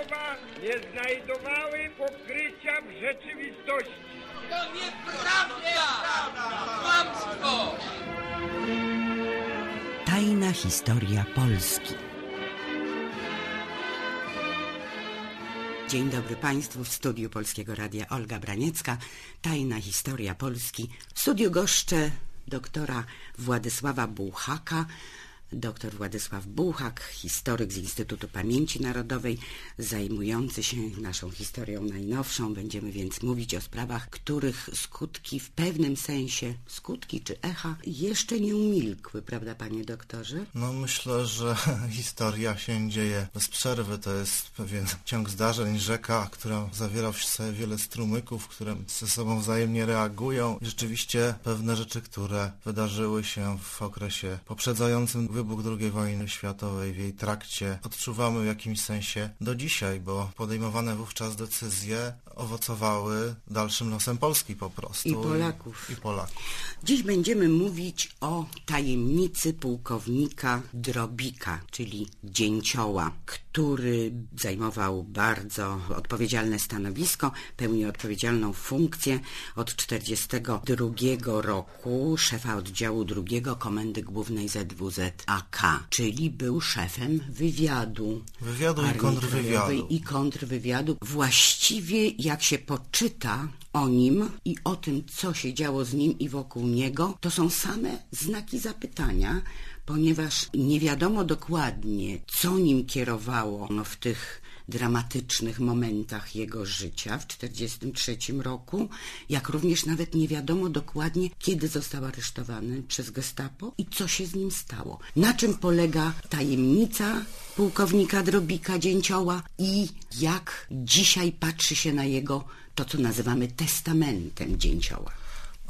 słowa nie znajdowały pokrycia w rzeczywistości. To nieprawda! Kłamstwo! Tajna historia Polski. Dzień dobry Państwu w studiu Polskiego Radia Olga Braniecka. Tajna historia Polski. W studiu goszczę doktora Władysława Bułhaka. Doktor Władysław Bułhak, historyk z Instytutu Pamięci Narodowej, zajmujący się naszą historią najnowszą. Będziemy więc mówić o sprawach, których skutki w pewnym sensie, skutki czy echa, jeszcze nie umilkły, prawda panie doktorze? No myślę, że historia się dzieje bez przerwy. To jest pewien ciąg zdarzeń, rzeka, która zawiera w sobie wiele strumyków, które ze sobą wzajemnie reagują. Rzeczywiście pewne rzeczy, które wydarzyły się w okresie poprzedzającym wybuch II wojny światowej, w jej trakcie, odczuwamy w jakimś sensie do dzisiaj, bo podejmowane wówczas decyzje owocowały dalszym losem Polski po prostu. I Polaków. I, i Polaków. Dziś będziemy mówić o tajemnicy pułkownika Drobika, czyli dzięcioła, który zajmował bardzo odpowiedzialne stanowisko, pełnił odpowiedzialną funkcję od 1942 roku szefa oddziału drugiego Komendy Głównej ZWZ-AK, czyli był szefem wywiadu. Wywiadu i kontrwywiadu. I kontrwywiadu. Właściwie jak się poczyta o nim i o tym, co się działo z nim i wokół niego, to są same znaki zapytania, ponieważ nie wiadomo dokładnie, co nim kierowało no, w tych dramatycznych momentach jego życia w 1943 roku, jak również nawet nie wiadomo dokładnie, kiedy został aresztowany przez gestapo i co się z nim stało. Na czym polega tajemnica pułkownika Drobika Dzięcioła i jak dzisiaj patrzy się na jego to, co nazywamy testamentem Dzięcioła.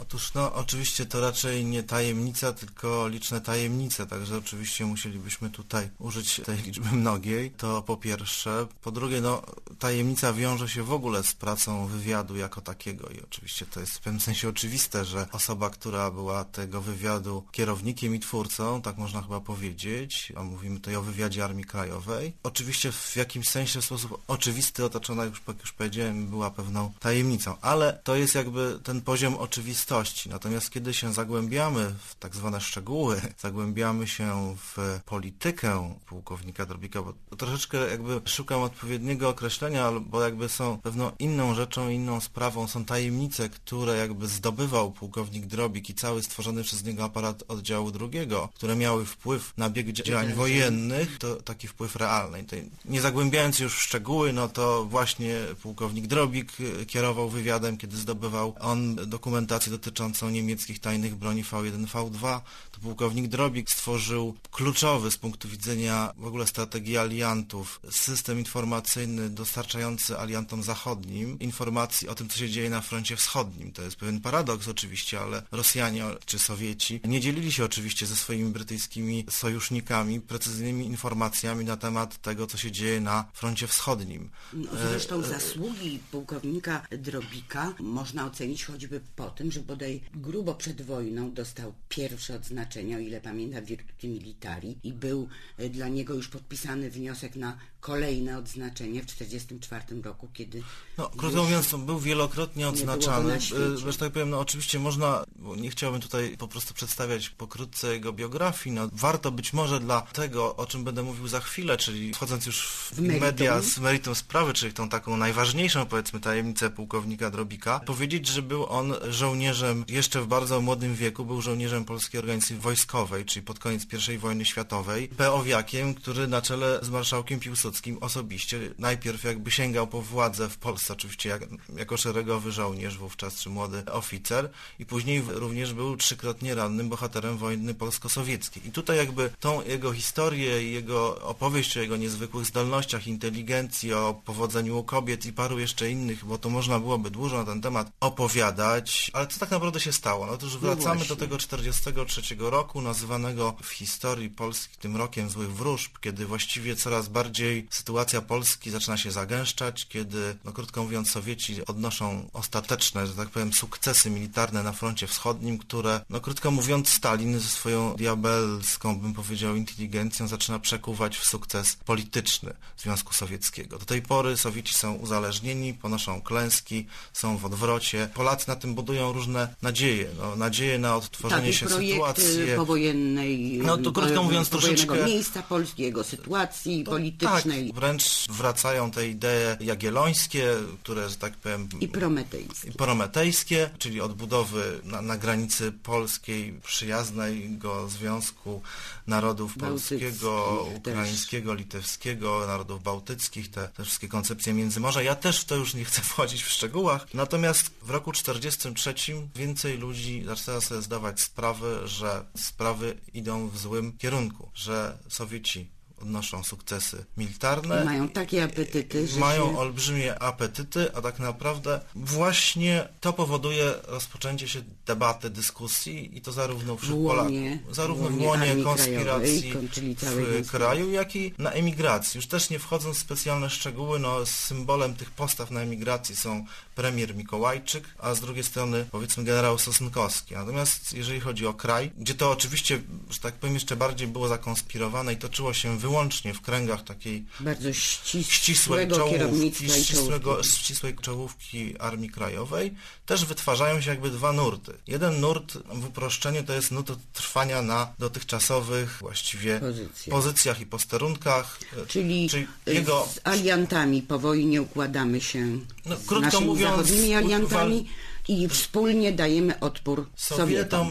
Otóż no oczywiście to raczej nie tajemnica, tylko liczne tajemnice, także oczywiście musielibyśmy tutaj użyć tej liczby mnogiej, to po pierwsze. Po drugie, no tajemnica wiąże się w ogóle z pracą wywiadu jako takiego i oczywiście to jest w pewnym sensie oczywiste, że osoba, która była tego wywiadu kierownikiem i twórcą, tak można chyba powiedzieć, a mówimy tutaj o wywiadzie Armii Krajowej, oczywiście w jakimś sensie w sposób oczywisty otoczona, już, jak już powiedziałem, była pewną tajemnicą, ale to jest jakby ten poziom oczywisty Natomiast kiedy się zagłębiamy w tak zwane szczegóły, zagłębiamy się w politykę pułkownika Drobika, bo troszeczkę jakby szukam odpowiedniego określenia, bo jakby są pewną inną rzeczą, inną sprawą, są tajemnice, które jakby zdobywał pułkownik Drobik i cały stworzony przez niego aparat oddziału drugiego, które miały wpływ na bieg działań wojennych, to taki wpływ realny. Nie zagłębiając już w szczegóły, no to właśnie pułkownik Drobik kierował wywiadem, kiedy zdobywał on dokumentację dotyczącą niemieckich tajnych broni V1, V2, to pułkownik Drobik stworzył kluczowy z punktu widzenia w ogóle strategii aliantów system informacyjny dostarczający aliantom zachodnim informacji o tym, co się dzieje na froncie wschodnim. To jest pewien paradoks oczywiście, ale Rosjanie czy Sowieci nie dzielili się oczywiście ze swoimi brytyjskimi sojusznikami precyzyjnymi informacjami na temat tego, co się dzieje na froncie wschodnim. No, zresztą zasługi pułkownika Drobika można ocenić choćby po tym, że bodaj grubo przed wojną dostał pierwsze odznaczenie, o ile pamiętam, Virtuti Militari i był dla niego już podpisany wniosek na kolejne odznaczenie w 1944 roku, kiedy... No, krótko mówiąc, był wielokrotnie odznaczany. Że tak powiem, no oczywiście można, bo nie chciałbym tutaj po prostu przedstawiać pokrótce jego biografii, no warto być może dla tego, o czym będę mówił za chwilę, czyli wchodząc już w, w media z meritum sprawy, czyli tą taką najważniejszą, powiedzmy, tajemnicę pułkownika Drobika, powiedzieć, że był on żołnierzem jeszcze w bardzo młodym wieku, był żołnierzem Polskiej Organizacji Wojskowej, czyli pod koniec I wojny światowej, peowiakiem, który na czele z marszałkiem Piłsudskim osobiście najpierw jakby sięgał po władzę w Polsce, oczywiście jak, jako szeregowy żołnierz wówczas, czy młody oficer i później również był trzykrotnie rannym bohaterem wojny polsko-sowieckiej. I tutaj jakby tą jego historię i jego opowieść o jego niezwykłych zdolnościach, inteligencji, o powodzeniu u kobiet i paru jeszcze innych, bo to można byłoby dużo na ten temat opowiadać, ale co tak naprawdę się stało? No otóż wracamy właśnie. do tego 43 roku, nazywanego w historii Polski tym rokiem złych wróżb, kiedy właściwie coraz bardziej sytuacja Polski zaczyna się zagęszczać, kiedy, no krótko mówiąc, Sowieci odnoszą ostateczne, że tak powiem, sukcesy militarne na froncie wschodnim, które, no krótko mówiąc, Stalin ze swoją diabelską, bym powiedział, inteligencją zaczyna przekuwać w sukces polityczny Związku Sowieckiego. Do tej pory Sowieci są uzależnieni, ponoszą klęski, są w odwrocie. Polacy na tym budują różne nadzieje, no, nadzieje na odtworzenie Takie się sytuacji. powojennej, No to krótko mówiąc, powojennego troszeczkę- miejsca polskiego, sytuacji politycznej Tak, wręcz wracają te idee jagiellońskie, które, że tak powiem, i prometejskiej. i prometejskie, czyli odbudowy na, na granicy polskiej, przyjaznego Związku Narodów Polskiego, też. Ukraińskiego, Litewskiego, Narodów Bałtyckich, te, te wszystkie koncepcje Międzymorza. Ja też w to już nie chcę wchodzić w szczegółach. Natomiast w roku 1943 więcej ludzi zaczyna sobie zdawać sprawę, że sprawy idą w złym kierunku, że Sowieci odnoszą sukcesy militarne. Mają takie apetyty, że Mają się... olbrzymie apetyty, a tak naprawdę właśnie to powoduje rozpoczęcie się debaty, dyskusji i to zarówno wśród W łonie- Polaków, zarówno w łonie konspiracji w kraju, jak i na emigracji. Już też nie wchodząc w specjalne szczegóły, no symbolem tych postaw na emigracji są premier Mikołajczyk, a z drugiej strony powiedzmy generał Sosnkowski. Natomiast jeżeli chodzi o kraj, gdzie to oczywiście, że tak powiem, jeszcze bardziej było zakonspirowane i toczyło się wyłącznie w kręgach takiej bardzo ścisłego ścisłej czołówki, ścisłego, ścisłej czołówki Armii Krajowej, też wytwarzają się jakby dwa nurty. Jeden nurt w uproszczeniu to jest nurt trwania na dotychczasowych właściwie Pozycjach. pozycjach i posterunkach. Czyli, Czyli y, jego z aliantami po wojnie układamy się No, z krótko naszymi mówiąc, zachodnimi aliantami i wspólnie dajemy odpór Sowietom. Sowietom,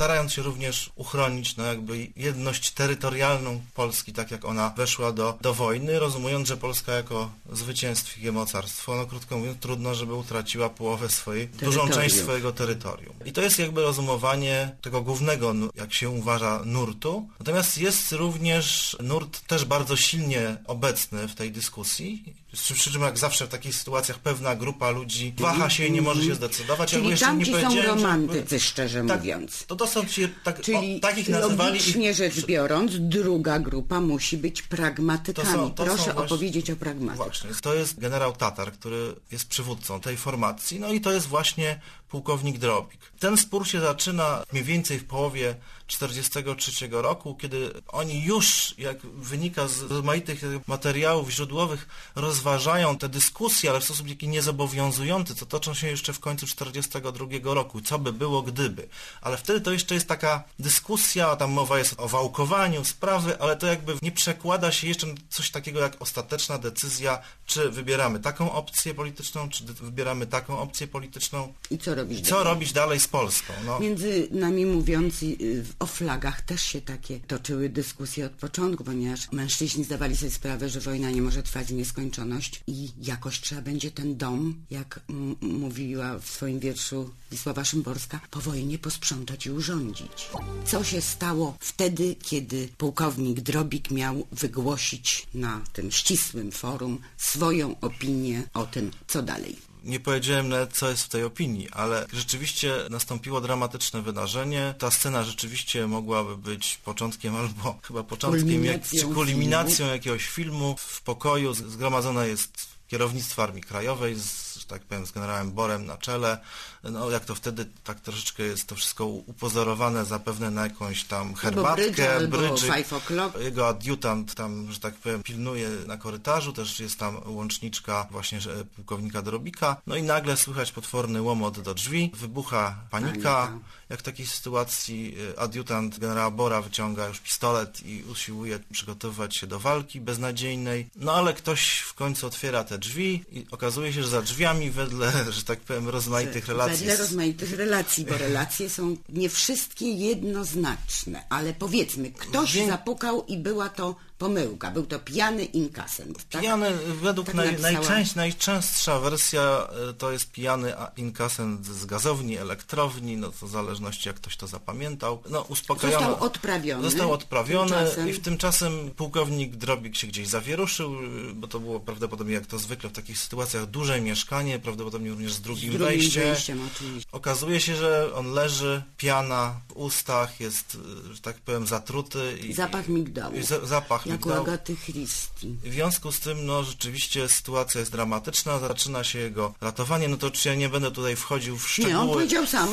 starając się również uchronić no jakby jedność terytorialną Polski, tak jak ona weszła do, do wojny, rozumując, że Polska jako zwycięstwie mocarstwo, no krótko mówiąc, trudno, żeby utraciła połowę swojej, dużą część swojego terytorium. I to jest jakby rozumowanie tego głównego, jak się uważa, nurtu. Natomiast jest również nurt też bardzo silnie obecny w tej dyskusji, przy, czym jak zawsze w takich sytuacjach pewna grupa ludzi waha się i nie może się zdecydować. Jakby Czyli jeszcze nie tamci są jakby- romantycy, szczerze tak, mówiąc. To, to są ci, tak, Czyli o, takich nazywali ich, logicznie rzecz biorąc, druga grupa musi być pragmatykami. To są- to Proszę właśnie- opowiedzieć o pragmatykach. Właśnie, to jest generał Tatar, który jest przywódcą tej formacji, no i to jest właśnie pułkownik Drobik. Ten spór się zaczyna mniej więcej w połowie 1943 roku, kiedy oni już, jak wynika z rozmaitych materiałów źródłowych, rozważają te dyskusje, ale w sposób taki niezobowiązujący, co toczą się jeszcze w końcu 1942 roku, co by było gdyby. Ale wtedy to jeszcze jest taka dyskusja, tam mowa jest o wałkowaniu sprawy, ale to jakby nie przekłada się jeszcze coś takiego jak ostateczna decyzja, czy wybieramy taką opcję polityczną, czy wybieramy taką opcję polityczną, I co robić co dalej? robić dalej z Polską. No. Między nami mówiąc, y, o flagach też się takie toczyły dyskusje od początku, ponieważ mężczyźni zdawali sobie sprawę, że wojna nie może trwać w nieskończoność i jakoś trzeba będzie ten dom, jak mówiła w swoim wierszu Wisława Szymborska, po wojnie posprzątać i urządzić. Co się stało wtedy, kiedy pułkownik Drobik miał wygłosić na tym ścisłym forum swoją opinię o tym, co dalej? Nie powiedziałem nawet, co jest w tej opinii, ale rzeczywiście nastąpiło dramatyczne wydarzenie. Ta scena rzeczywiście mogłaby być początkiem albo chyba początkiem, jak, czy kulminacją jakiegoś filmu. W pokoju z- zgromadzone jest kierownictwo Armii Krajowej, z, że tak powiem, z generałem Borem na czele. No, jak to wtedy, tak troszeczkę jest to wszystko upozorowane zapewne na jakąś tam herbatkę, brydża, albo brydży. o'clock. Jego adiutant tam, że tak powiem, pilnuje na korytarzu, też jest tam łączniczka właśnie pułkownika Drobika. No i nagle słychać potworny łomot do drzwi, wybucha panika. Panika. Jak w takiej sytuacji y, adiutant generała Bora wyciąga już pistolet i usiłuje przygotowywać się do walki beznadziejnej. No ale ktoś w końcu otwiera te drzwi i okazuje się, że za drzwiami wedle, że tak powiem, rozmaitych relacji Wedle rozmaitych relacji, bo relacje są nie wszystkie jednoznaczne, ale powiedzmy, ktoś zapukał i była to pomyłka, był to pijany inkasent. Tak? Pijany, według Tak naj, najczęst, najczęstsza wersja y, to jest pijany inkasent z gazowni, elektrowni, no to w zależności jak ktoś to zapamiętał. No uspokajano. Został odprawiony. Został odprawiony Tymczasem- i w tymczasem pułkownik Drobik się gdzieś zawieruszył, y, bo to było prawdopodobnie jak to zwykle w takich sytuacjach duże mieszkanie, prawdopodobnie również z drugim, Z drugim wejściem. wejściem, oczywiście. Okazuje się, że on leży, piana w ustach, jest, y, że tak powiem, zatruty. I, Zapach migdału. i za- zapach Jak u migdału. Agaty Christie. W związku z tym, no rzeczywiście sytuacja jest dramatyczna, zaczyna się jego ratowanie, no to oczywiście ja nie będę tutaj wchodził w szczegóły Nie, on powiedział sam,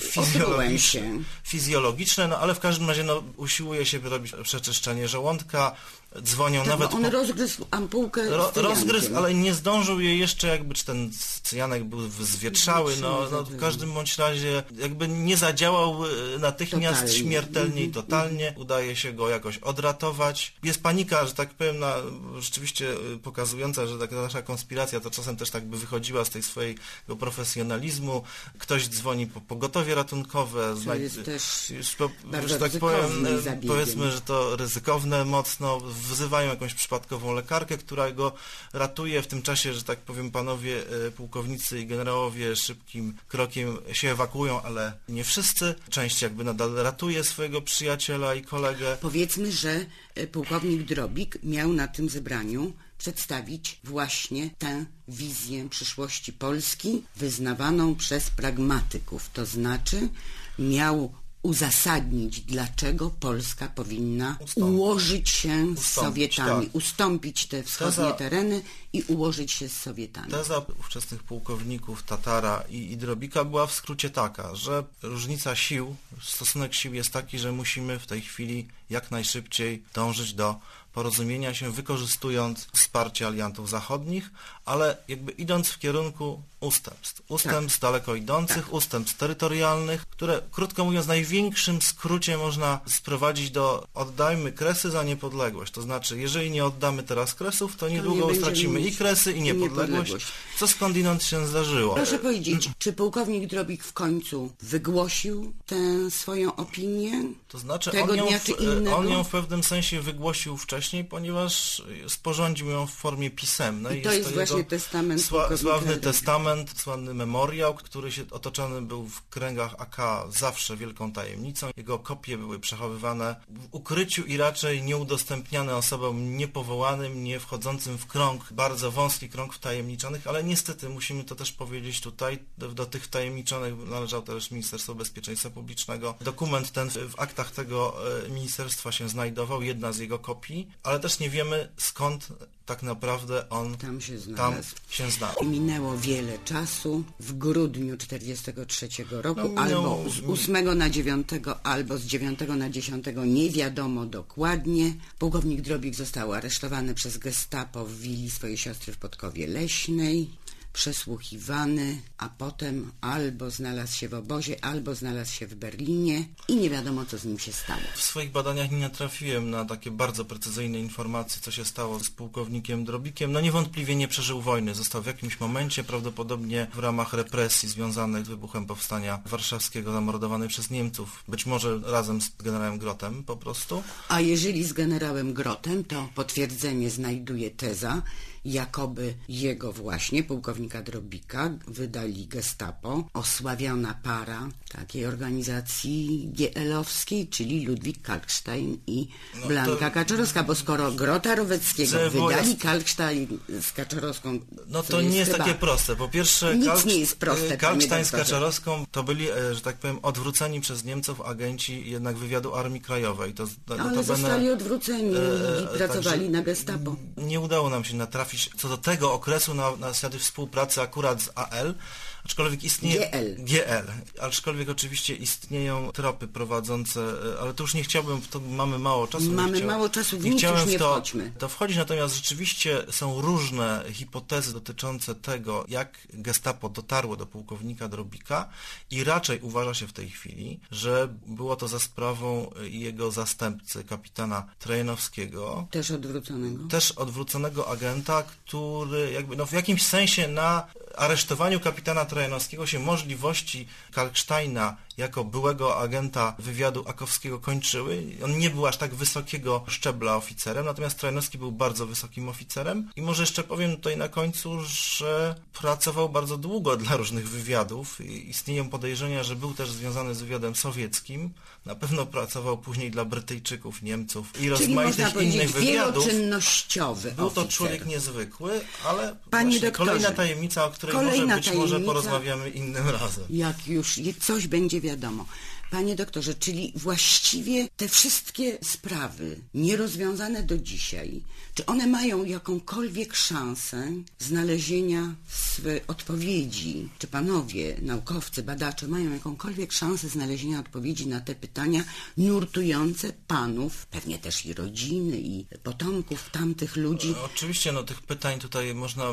fizjologiczne- się. fizjologiczne, no ale w każdym razie no, usiłuje się robić przeczyszczenie żołądka, dzwonią Tak, nawet bo on po- rozgryzł ampułkę Ro, rozgryzł, ale nie zdążył je jeszcze jakby, czy ten cyjanek był zwietrzały, no, no w Zwietrzały, każdym bądź razie jakby nie zadziałał e, natychmiast Totalnie. śmiertelnie i Mhm, totalnie. Udaje się go jakoś odratować. Jest panika, że tak powiem, na, rzeczywiście e, pokazująca, że taka nasza konspiracja to czasem też tak by wychodziła z tej swojego profesjonalizmu. Ktoś dzwoni po pogotowie ratunkowe. Co znaj- jest też już po, bardzo że tak powiem, e, zabiegiem. powiedzmy, że to ryzykowne mocno, wzywają jakąś przypadkową lekarkę, która go ratuje. W tym czasie, że tak powiem, panowie e, pułkownicy i generałowie szybkim krokiem się ewakuują, ale nie wszyscy. Część jakby nadal ratuje swojego przyjaciela i kolegę. Powiedzmy, że e, pułkownik Drobik miał na tym zebraniu przedstawić właśnie tę wizję przyszłości Polski wyznawaną przez pragmatyków. To znaczy miał uzasadnić, dlaczego Polska powinna Ustąpić. ułożyć się z Ustąpić, Sowietami, tak. ustąpić te wschodnie Teza- tereny i ułożyć się z Sowietami. Teza ówczesnych pułkowników Tatara i, i Drobika była w skrócie taka, że różnica sił, stosunek sił jest taki, że musimy w tej chwili jak najszybciej dążyć do porozumienia się, wykorzystując wsparcie aliantów zachodnich, ale jakby idąc w kierunku ustępstw. Ustępstw daleko idących, ustępstw terytorialnych, które krótko mówiąc w największym skrócie można sprowadzić do oddajmy kresy za niepodległość. To znaczy, jeżeli nie oddamy teraz kresów, to niedługo będziemy stracimy i kresy, i niepodległość, niepodległość. co skądinąd się zdarzyło. Proszę powiedzieć, czy pułkownik Drobik w końcu wygłosił tę swoją opinię? To znaczy, on ją, w, on ją w pewnym sensie wygłosił wcześniej, ponieważ sporządził ją w formie pisemnej. I to jest jego właśnie testament pułkownika sławny testament, sławny memoriał, który się otoczony był w kręgach AK zawsze wielką tajemnicą. Jego kopie były przechowywane w ukryciu i raczej nieudostępniane osobom niepowołanym, nie wchodzącym w krąg, bardzo wąski krąg wtajemniczonych, ale niestety musimy to też powiedzieć tutaj, do, do tych wtajemniczonych należał też Ministerstwo Bezpieczeństwa Publicznego. Dokument ten w, w aktach tego e, ministerstwa się znajdował, jedna z jego kopii, ale też nie wiemy skąd tak naprawdę on Tam się tam znalazł. się znalazł. I minęło wiele czasu. W grudniu 43 roku, No, albo z 8 na 9, albo z 9 na 10, nie wiadomo dokładnie. Pułkownik Drobik został aresztowany przez gestapo w willi swojej siostry w Podkowie Leśnej, przesłuchiwany, a potem albo znalazł się w obozie, albo znalazł się w Berlinie i nie wiadomo, co z nim się stało. W swoich badaniach nie natrafiłem na takie bardzo precyzyjne informacje, co się stało z pułkownikiem Drobikiem. No niewątpliwie nie przeżył wojny. Został w jakimś momencie, prawdopodobnie w ramach represji związanych z wybuchem Powstania Warszawskiego, zamordowany przez Niemców. Być może razem z generałem Grotem po prostu. A jeżeli z generałem Grotem, to potwierdzenie znajduje teza, jakoby jego właśnie, pułkownika Drobika, wydali gestapo, osławiona para takiej organizacji GL-owskiej, czyli Ludwik Kalkstein i No Blanka to- Kaczorowska, bo skoro Grota Roweckiego Że było wydali Kalkstein z Kaczorowską, No to nie jest chyba- takie proste. Po pierwsze, Nic Kalk- nie jest proste, e, panie Kalkstein z. Kaczorowską to byli, e, że tak powiem, odwróceni przez Niemców agenci jednak wywiadu Armii Krajowej. To, no, Ale notabene- zostali odwróceni e, i pracowali na gestapo. Nie udało nam się natrafić co do tego okresu na, na współpracy akurat z AL, aczkolwiek istnieje... GL. GL. Aczkolwiek oczywiście istnieją tropy prowadzące, e, ale to już nie chciałbym, to mamy mało czasu. Mamy chciał- mało czasu, w nie chciałem już nie w to, wchodźmy. to wchodzić, natomiast rzeczywiście są różne hipotezy dotyczące tego, jak gestapo dotarło do pułkownika Drobika i raczej uważa się w tej chwili, że było to za sprawą jego zastępcy, kapitana Trojanowskiego, Też odwróconego. też odwróconego agenta, który jakby no w jakimś sensie na aresztowaniu kapitana Trojanowskiego się możliwości Kalksteina jako byłego agenta wywiadu akowskiego kończyły. On nie był aż tak wysokiego szczebla oficerem, natomiast Trojanowski był bardzo wysokim oficerem. I może jeszcze powiem tutaj na końcu, że pracował bardzo długo dla różnych wywiadów. I istnieją podejrzenia, że był też związany z wywiadem sowieckim. Na pewno pracował później dla Brytyjczyków, Niemców i Czyli rozmaitych innych wywiadów. wieloczynnościowy Był to oficer. człowiek niezwykły, ale Panie właśnie doktorze, kolejna tajemnica, o której może być może tajemnica. porozmawiamy innym razem. Jak już coś będzie wiadomo. Panie doktorze, czyli właściwie te wszystkie sprawy nierozwiązane do dzisiaj, czy one mają jakąkolwiek szansę znalezienia odpowiedzi? Czy panowie, naukowcy, badacze mają jakąkolwiek szansę znalezienia odpowiedzi na te pytania nurtujące panów, pewnie też i rodziny, i potomków tamtych ludzi? Oczywiście, no tych pytań tutaj można,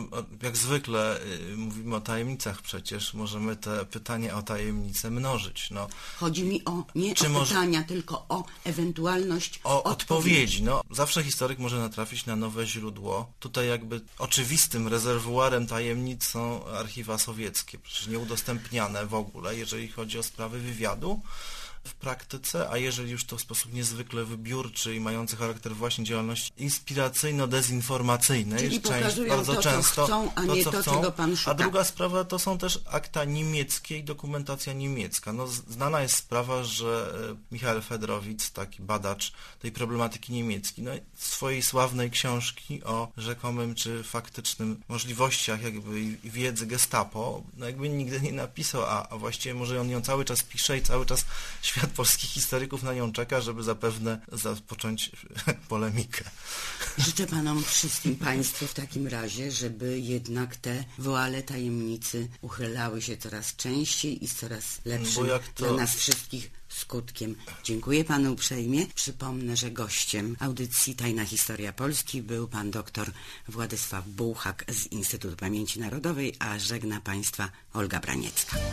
jak zwykle y, mówimy o tajemnicach przecież, możemy te pytania o tajemnice mnożyć. No, Chodzi mi o nie Czy o może- pytania, tylko o ewentualność o odpowiedzi. No, zawsze historyk może natrafić na nowe źródło. Tutaj jakby oczywistym rezerwuarem tajemnic są archiwa sowieckie, przecież nieudostępniane w ogóle, jeżeli chodzi o sprawy wywiadu w praktyce, a jeżeli już to w sposób niezwykle wybiórczy i mający charakter właśnie działalności inspiracyjno-dezinformacyjnej, Czyli część bardzo to, co często chcą, a nie co to, chcą. czego pan szuka. A druga sprawa to są też akta niemieckie i dokumentacja niemiecka. No, znana jest sprawa, że e, Michał Fedorowicz, taki badacz tej problematyki niemieckiej, no, swojej sławnej książki o rzekomym czy faktycznym możliwościach jakby i wiedzy gestapo, no jakby nigdy nie napisał, a, a właściwie może on ją cały czas pisze i cały czas świat polskich historyków na nią czeka, żeby zapewne zapocząć polemikę. Życzę panom wszystkim państwu w takim razie, żeby jednak te woale tajemnicy uchylały się coraz częściej i z coraz lepszym to- dla nas wszystkich skutkiem. Dziękuję panu uprzejmie. Przypomnę, że gościem audycji Tajna Historia Polski był pan doktor Władysław Bułhak z Instytutu Pamięci Narodowej, a żegna państwa Olga Braniecka.